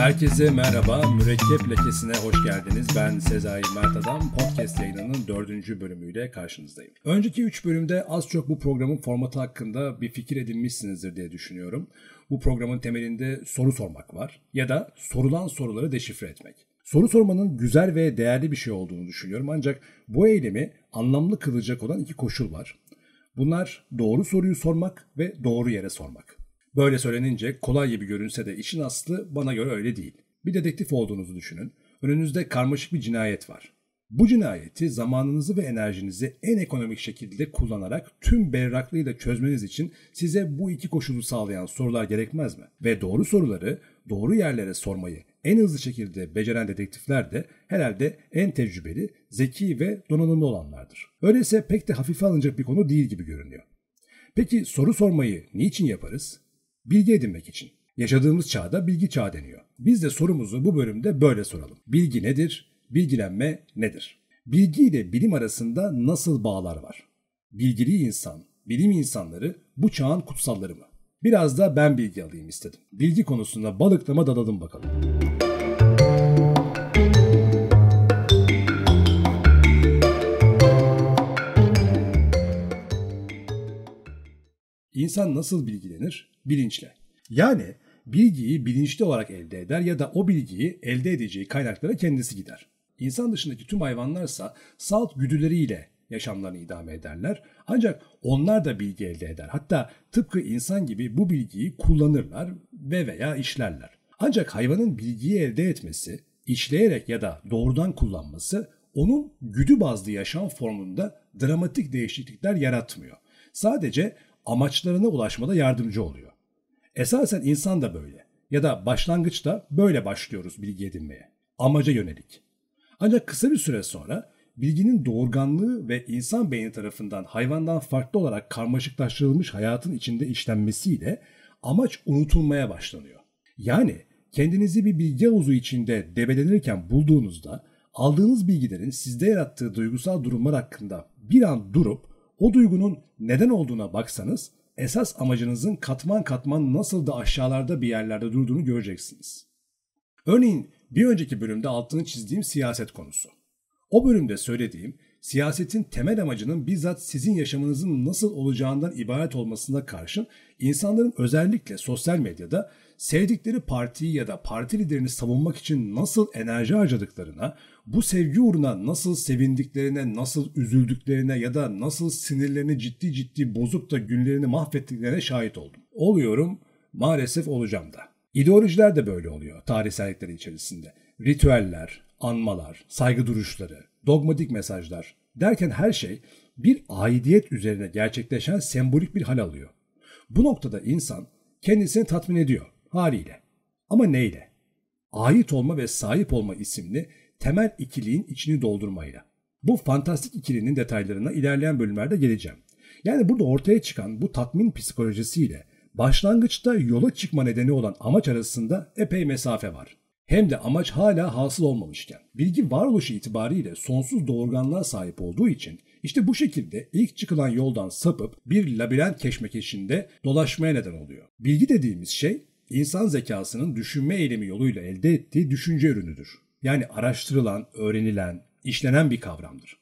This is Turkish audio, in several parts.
Herkese merhaba, Mürekkep Lekesi'ne hoş geldiniz. Ben Sezai Mert Adam, podcast yayınının dördüncü bölümüyle karşınızdayım. Önceki üç bölümde az çok bu programın formatı hakkında bir fikir edinmişsinizdir diye düşünüyorum. Bu programın temelinde soru sormak var ya da sorulan soruları deşifre etmek. Soru sormanın güzel ve değerli bir şey olduğunu düşünüyorum ancak bu eylemi anlamlı kılacak olan iki koşul var. Bunlar doğru soruyu sormak ve doğru yere sormak. Böyle söylenince kolay gibi görünse de işin aslı bana göre öyle değil. Bir dedektif olduğunuzu düşünün. Önünüzde karmaşık bir cinayet var. Bu cinayeti zamanınızı ve enerjinizi en ekonomik şekilde kullanarak tüm berraklığıyla çözmeniz için size bu iki koşulu sağlayan sorular gerekmez mi? Ve doğru soruları doğru yerlere sormayı en hızlı şekilde beceren dedektifler de herhalde en tecrübeli, zeki ve donanımlı olanlardır. Öyleyse pek de hafife alınacak bir konu değil gibi görünüyor. Peki soru sormayı niçin yaparız? Bilgi edinmek için. Yaşadığımız çağda bilgi çağı deniyor. Biz de sorumuzu bu bölümde böyle soralım. Bilgi nedir? Bilgilenme nedir? Bilgi ile bilim arasında nasıl bağlar var? Bilgili insan, bilim insanları bu çağın kutsalları mı? Biraz da ben bilgi alayım istedim. Bilgi konusunda balıklama dalalım bakalım. İnsan nasıl bilgilenir? Bilinçle. Yani bilgiyi bilinçli olarak elde eder ya da o bilgiyi elde edeceği kaynaklara kendisi gider. İnsan dışındaki tüm hayvanlarsa salt güdüleriyle yaşamlarını idame ederler. Ancak onlar da bilgi elde eder. Hatta tıpkı insan gibi bu bilgiyi kullanırlar ve veya işlerler. Ancak hayvanın bilgiyi elde etmesi, işleyerek ya da doğrudan kullanması onun güdü bazlı yaşam formunda dramatik değişiklikler yaratmıyor. Sadece amaçlarına ulaşmada yardımcı oluyor. Esasen insan da böyle ya da başlangıçta böyle başlıyoruz bilgi edinmeye. Amaca yönelik. Ancak kısa bir süre sonra bilginin doğurganlığı ve insan beyni tarafından hayvandan farklı olarak karmaşıklaştırılmış hayatın içinde işlenmesiyle amaç unutulmaya başlanıyor. Yani kendinizi bir bilgi havuzu içinde debelenirken bulduğunuzda aldığınız bilgilerin sizde yarattığı duygusal durumlar hakkında bir an durup o duygunun neden olduğuna baksanız esas amacınızın katman katman nasıl da aşağılarda bir yerlerde durduğunu göreceksiniz. Örneğin bir önceki bölümde altını çizdiğim siyaset konusu. O bölümde söylediğim siyasetin temel amacının bizzat sizin yaşamınızın nasıl olacağından ibaret olmasına karşın insanların özellikle sosyal medyada sevdikleri partiyi ya da parti liderini savunmak için nasıl enerji harcadıklarına, bu sevgi uğruna nasıl sevindiklerine, nasıl üzüldüklerine ya da nasıl sinirlerini ciddi ciddi bozup da günlerini mahvettiklerine şahit oldum. Oluyorum, maalesef olacağım da. İdeolojiler de böyle oluyor tarihsellikleri içerisinde. Ritüeller, anmalar, saygı duruşları, dogmatik mesajlar derken her şey bir aidiyet üzerine gerçekleşen sembolik bir hal alıyor. Bu noktada insan kendisini tatmin ediyor haliyle. Ama neyle? Ait olma ve sahip olma isimli temel ikiliğin içini doldurmayla. Bu fantastik ikilinin detaylarına ilerleyen bölümlerde geleceğim. Yani burada ortaya çıkan bu tatmin psikolojisiyle başlangıçta yola çıkma nedeni olan amaç arasında epey mesafe var. Hem de amaç hala hasıl olmamışken. Bilgi varoluşu itibariyle sonsuz doğurganlığa sahip olduğu için işte bu şekilde ilk çıkılan yoldan sapıp bir labirent keşmekeşinde dolaşmaya neden oluyor. Bilgi dediğimiz şey insan zekasının düşünme eylemi yoluyla elde ettiği düşünce ürünüdür. Yani araştırılan, öğrenilen, işlenen bir kavramdır.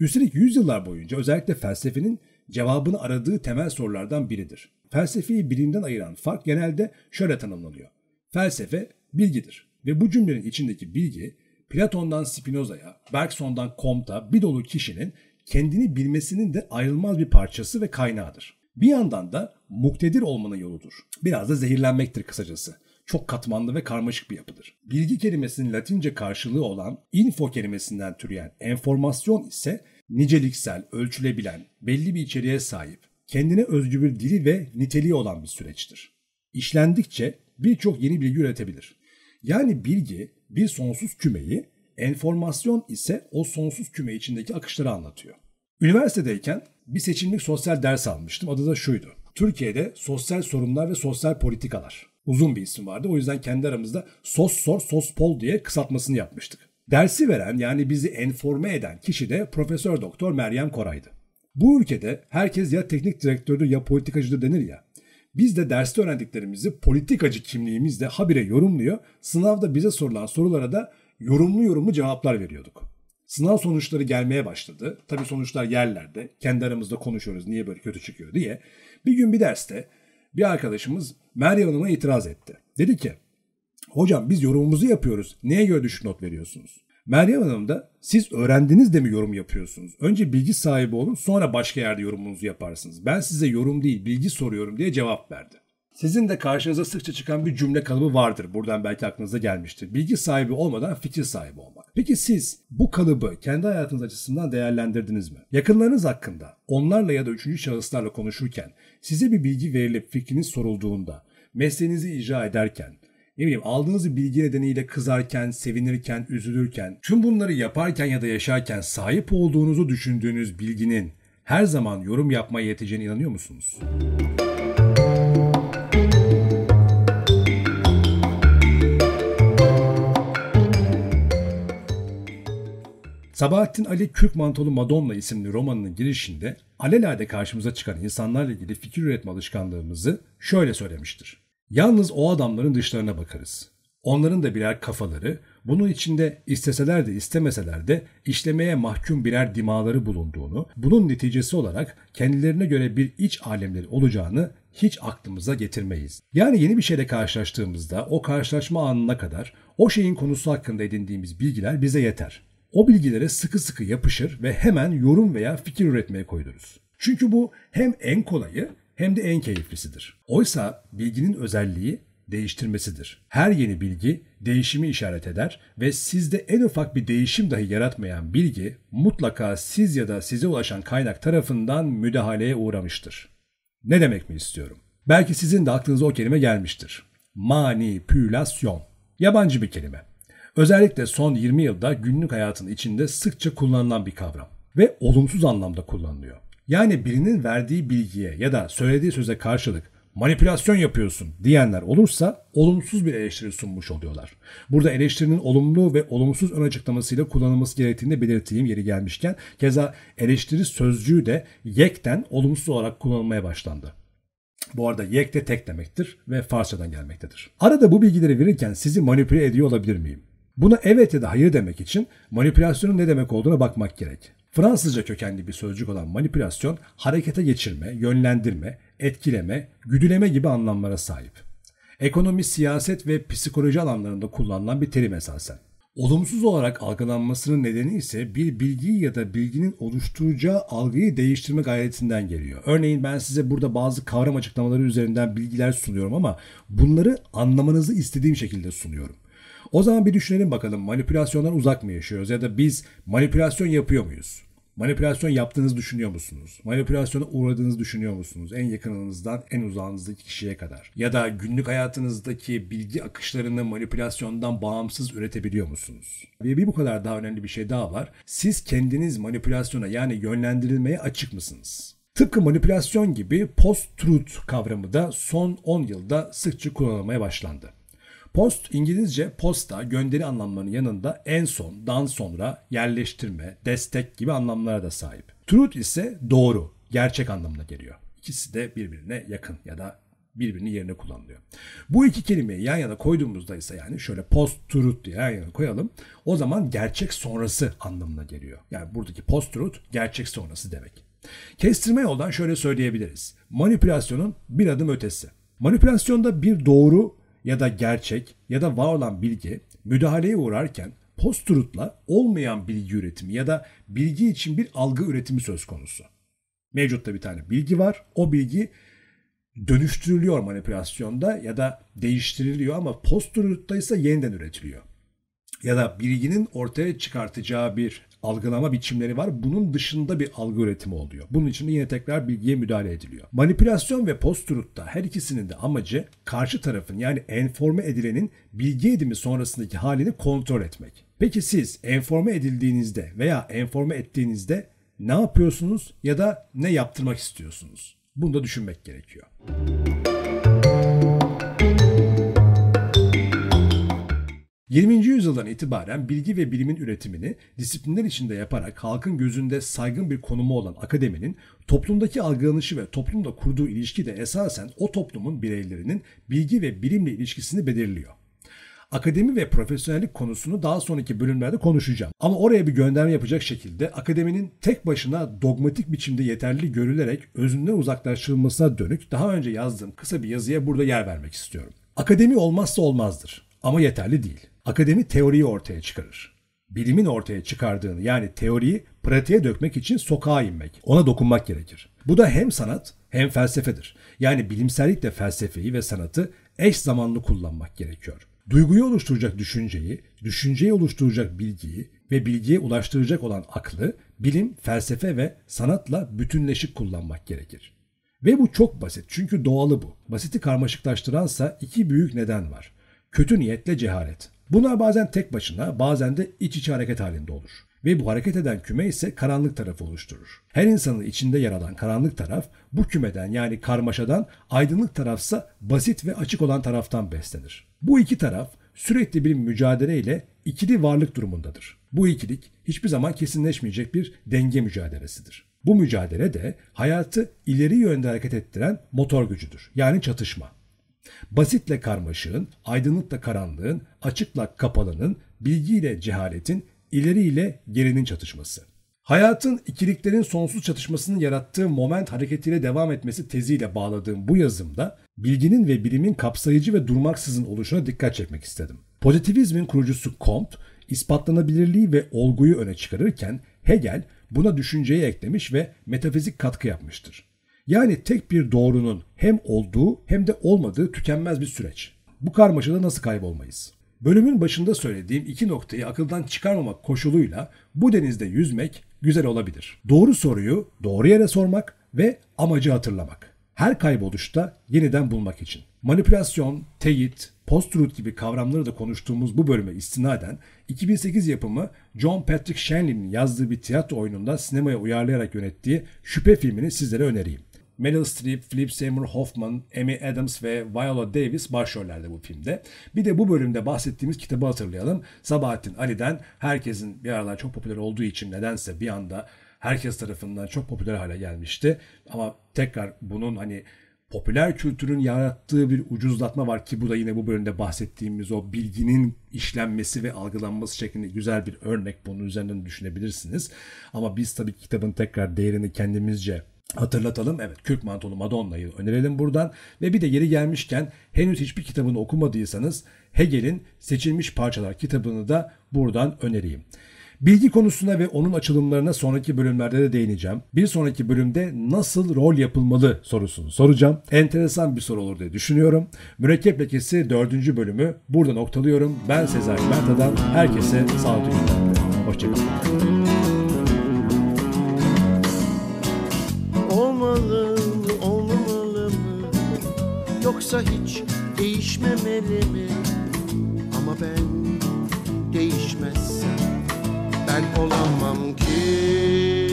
Üstelik yüzyıllar boyunca özellikle felsefenin cevabını aradığı temel sorulardan biridir. Felsefeyi bilimden ayıran fark genelde şöyle tanımlanıyor. Felsefe bilgidir ve bu cümlenin içindeki bilgi Platon'dan Spinoza'ya, Bergson'dan Comte'a bir dolu kişinin kendini bilmesinin de ayrılmaz bir parçası ve kaynağıdır. Bir yandan da muktedir olmanın yoludur. Biraz da zehirlenmektir kısacası. Çok katmanlı ve karmaşık bir yapıdır. Bilgi kelimesinin latince karşılığı olan info kelimesinden türeyen enformasyon ise niceliksel, ölçülebilen, belli bir içeriğe sahip, kendine özgü bir dili ve niteliği olan bir süreçtir. İşlendikçe birçok yeni bilgi üretebilir. Yani bilgi bir sonsuz kümeyi, enformasyon ise o sonsuz küme içindeki akışları anlatıyor. Üniversitedeyken bir seçimlik sosyal ders almıştım. Adı da şuydu. Türkiye'de sosyal sorunlar ve sosyal politikalar. Uzun bir isim vardı. O yüzden kendi aramızda sos sor sos pol diye kısaltmasını yapmıştık. Dersi veren yani bizi enforme eden kişi de Profesör Doktor Meryem Koray'dı. Bu ülkede herkes ya teknik direktördür ya politikacıdır denir ya. Biz de derste öğrendiklerimizi politikacı kimliğimizle habire yorumluyor, sınavda bize sorulan sorulara da yorumlu yorumlu cevaplar veriyorduk. Sınav sonuçları gelmeye başladı. Tabii sonuçlar yerlerde. Kendi aramızda konuşuyoruz niye böyle kötü çıkıyor diye. Bir gün bir derste bir arkadaşımız Meryem Hanım'a itiraz etti. Dedi ki hocam biz yorumumuzu yapıyoruz. Neye göre düşük not veriyorsunuz? Meryem Hanım da siz öğrendiniz de mi yorum yapıyorsunuz? Önce bilgi sahibi olun sonra başka yerde yorumunuzu yaparsınız. Ben size yorum değil bilgi soruyorum diye cevap verdi. Sizin de karşınıza sıkça çıkan bir cümle kalıbı vardır. Buradan belki aklınıza gelmiştir. Bilgi sahibi olmadan fikir sahibi olmak. Peki siz bu kalıbı kendi hayatınız açısından değerlendirdiniz mi? Yakınlarınız hakkında onlarla ya da üçüncü şahıslarla konuşurken size bir bilgi verilip fikriniz sorulduğunda, mesleğinizi icra ederken, ne bileyim aldığınız bilgi nedeniyle kızarken, sevinirken, üzülürken, tüm bunları yaparken ya da yaşarken sahip olduğunuzu düşündüğünüz bilginin her zaman yorum yapmaya yeteceğine inanıyor musunuz? Sabahattin Ali Kürk Mantolu Madonna isimli romanının girişinde alelade karşımıza çıkan insanlarla ilgili fikir üretme alışkanlığımızı şöyle söylemiştir. Yalnız o adamların dışlarına bakarız. Onların da birer kafaları, bunun içinde isteseler de istemeseler de işlemeye mahkum birer dimaları bulunduğunu, bunun neticesi olarak kendilerine göre bir iç alemleri olacağını hiç aklımıza getirmeyiz. Yani yeni bir şeyle karşılaştığımızda o karşılaşma anına kadar o şeyin konusu hakkında edindiğimiz bilgiler bize yeter. O bilgilere sıkı sıkı yapışır ve hemen yorum veya fikir üretmeye koyuluruz. Çünkü bu hem en kolayı hem de en keyiflisidir. Oysa bilginin özelliği değiştirmesidir. Her yeni bilgi değişimi işaret eder ve sizde en ufak bir değişim dahi yaratmayan bilgi mutlaka siz ya da size ulaşan kaynak tarafından müdahaleye uğramıştır. Ne demek mi istiyorum? Belki sizin de aklınıza o kelime gelmiştir. Manipülasyon. Yabancı bir kelime. Özellikle son 20 yılda günlük hayatın içinde sıkça kullanılan bir kavram ve olumsuz anlamda kullanılıyor. Yani birinin verdiği bilgiye ya da söylediği söze karşılık manipülasyon yapıyorsun diyenler olursa olumsuz bir eleştiri sunmuş oluyorlar. Burada eleştirinin olumlu ve olumsuz ön açıklamasıyla kullanılması gerektiğini belirteyim yeri gelmişken keza eleştiri sözcüğü de yekten olumsuz olarak kullanılmaya başlandı. Bu arada yek de tek demektir ve Farsçadan gelmektedir. Arada bu bilgileri verirken sizi manipüle ediyor olabilir miyim? Buna evet ya da hayır demek için manipülasyonun ne demek olduğuna bakmak gerek. Fransızca kökenli bir sözcük olan manipülasyon harekete geçirme, yönlendirme, etkileme, güdüleme gibi anlamlara sahip. Ekonomi, siyaset ve psikoloji alanlarında kullanılan bir terim esasen. Olumsuz olarak algılanmasının nedeni ise bir bilgiyi ya da bilginin oluşturacağı algıyı değiştirme gayretinden geliyor. Örneğin ben size burada bazı kavram açıklamaları üzerinden bilgiler sunuyorum ama bunları anlamanızı istediğim şekilde sunuyorum. O zaman bir düşünelim bakalım manipülasyondan uzak mı yaşıyoruz ya da biz manipülasyon yapıyor muyuz? Manipülasyon yaptığınızı düşünüyor musunuz? Manipülasyona uğradığınızı düşünüyor musunuz? En yakınınızdan en uzağınızdaki kişiye kadar. Ya da günlük hayatınızdaki bilgi akışlarını manipülasyondan bağımsız üretebiliyor musunuz? Ve bir bu kadar daha önemli bir şey daha var. Siz kendiniz manipülasyona yani yönlendirilmeye açık mısınız? Tıpkı manipülasyon gibi post-truth kavramı da son 10 yılda sıkça kullanılmaya başlandı. Post İngilizce posta gönderi anlamlarının yanında en son, dan sonra, yerleştirme, destek gibi anlamlara da sahip. Truth ise doğru, gerçek anlamına geliyor. İkisi de birbirine yakın ya da birbirinin yerine kullanılıyor. Bu iki kelimeyi yan yana koyduğumuzda ise yani şöyle post truth diye yan yana koyalım. O zaman gerçek sonrası anlamına geliyor. Yani buradaki post truth gerçek sonrası demek. Kestirme yoldan şöyle söyleyebiliriz. Manipülasyonun bir adım ötesi. Manipülasyonda bir doğru ya da gerçek ya da var olan bilgi müdahaleye uğrarken post-truth'la olmayan bilgi üretimi ya da bilgi için bir algı üretimi söz konusu. Mevcutta bir tane bilgi var. O bilgi dönüştürülüyor manipülasyonda ya da değiştiriliyor ama post-truth'ta ise yeniden üretiliyor. Ya da bilginin ortaya çıkartacağı bir algılama biçimleri var. Bunun dışında bir algı üretimi oluyor. Bunun için de yine tekrar bilgiye müdahale ediliyor. Manipülasyon ve post-truth'ta her ikisinin de amacı karşı tarafın yani enforme edilenin bilgi edimi sonrasındaki halini kontrol etmek. Peki siz enforme edildiğinizde veya enforme ettiğinizde ne yapıyorsunuz ya da ne yaptırmak istiyorsunuz? Bunu da düşünmek gerekiyor. 20. yüzyıldan itibaren bilgi ve bilimin üretimini disiplinler içinde yaparak halkın gözünde saygın bir konumu olan akademinin toplumdaki algılanışı ve toplumda kurduğu ilişki de esasen o toplumun bireylerinin bilgi ve bilimle ilişkisini belirliyor. Akademi ve profesyonellik konusunu daha sonraki bölümlerde konuşacağım. Ama oraya bir gönderme yapacak şekilde akademinin tek başına dogmatik biçimde yeterli görülerek özünden uzaklaştırılmasına dönük daha önce yazdığım kısa bir yazıya burada yer vermek istiyorum. Akademi olmazsa olmazdır ama yeterli değil. Akademi teoriyi ortaya çıkarır. Bilimin ortaya çıkardığını yani teoriyi pratiğe dökmek için sokağa inmek, ona dokunmak gerekir. Bu da hem sanat hem felsefedir. Yani bilimsellikle felsefeyi ve sanatı eş zamanlı kullanmak gerekiyor. Duyguyu oluşturacak düşünceyi, düşünceyi oluşturacak bilgiyi ve bilgiye ulaştıracak olan aklı bilim, felsefe ve sanatla bütünleşik kullanmak gerekir. Ve bu çok basit çünkü doğalı bu. Basiti karmaşıklaştıransa iki büyük neden var. Kötü niyetle cehalet. Bunlar bazen tek başına bazen de iç içe hareket halinde olur. Ve bu hareket eden küme ise karanlık tarafı oluşturur. Her insanın içinde yer alan karanlık taraf bu kümeden yani karmaşadan aydınlık tarafsa basit ve açık olan taraftan beslenir. Bu iki taraf sürekli bir mücadele ile ikili varlık durumundadır. Bu ikilik hiçbir zaman kesinleşmeyecek bir denge mücadelesidir. Bu mücadele de hayatı ileri yönde hareket ettiren motor gücüdür. Yani çatışma. Basitle karmaşığın, aydınlıkla karanlığın, açıkla kapalının, bilgiyle cehaletin, ileriyle gerinin çatışması. Hayatın ikiliklerin sonsuz çatışmasını yarattığı moment hareketiyle devam etmesi teziyle bağladığım bu yazımda bilginin ve bilimin kapsayıcı ve durmaksızın oluşuna dikkat çekmek istedim. Pozitivizmin kurucusu Comte, ispatlanabilirliği ve olguyu öne çıkarırken Hegel buna düşünceyi eklemiş ve metafizik katkı yapmıştır. Yani tek bir doğrunun hem olduğu hem de olmadığı tükenmez bir süreç. Bu karmaşada nasıl kaybolmayız? Bölümün başında söylediğim iki noktayı akıldan çıkarmamak koşuluyla bu denizde yüzmek güzel olabilir. Doğru soruyu doğru yere sormak ve amacı hatırlamak. Her kayboluşta yeniden bulmak için. Manipülasyon, teyit, post-truth gibi kavramları da konuştuğumuz bu bölüme istinaden 2008 yapımı John Patrick Shanley'nin yazdığı bir tiyatro oyununda sinemaya uyarlayarak yönettiği Şüphe filmini sizlere önereyim. Meryl Streep, Philip Seymour Hoffman, Amy Adams ve Viola Davis başrollerde bu filmde. Bir de bu bölümde bahsettiğimiz kitabı hatırlayalım. Sabahattin Ali'den herkesin bir aralar çok popüler olduğu için nedense bir anda herkes tarafından çok popüler hale gelmişti. Ama tekrar bunun hani popüler kültürün yarattığı bir ucuzlatma var ki bu da yine bu bölümde bahsettiğimiz o bilginin işlenmesi ve algılanması şeklinde güzel bir örnek. Bunun üzerinden düşünebilirsiniz. Ama biz tabii kitabın tekrar değerini kendimizce hatırlatalım. Evet Kürk Mantolu Madonna'yı önerelim buradan. Ve bir de yeri gelmişken henüz hiçbir kitabını okumadıysanız Hegel'in Seçilmiş Parçalar kitabını da buradan önereyim. Bilgi konusuna ve onun açılımlarına sonraki bölümlerde de değineceğim. Bir sonraki bölümde nasıl rol yapılmalı sorusunu soracağım. Enteresan bir soru olur diye düşünüyorum. Mürekkep Lekesi 4. bölümü burada noktalıyorum. Ben Sezai Merta'dan herkese sağlıklı günler. Hoşçakalın. Oysa hiç değişmemeli mi? Ama ben değişmezsem ben olamam ki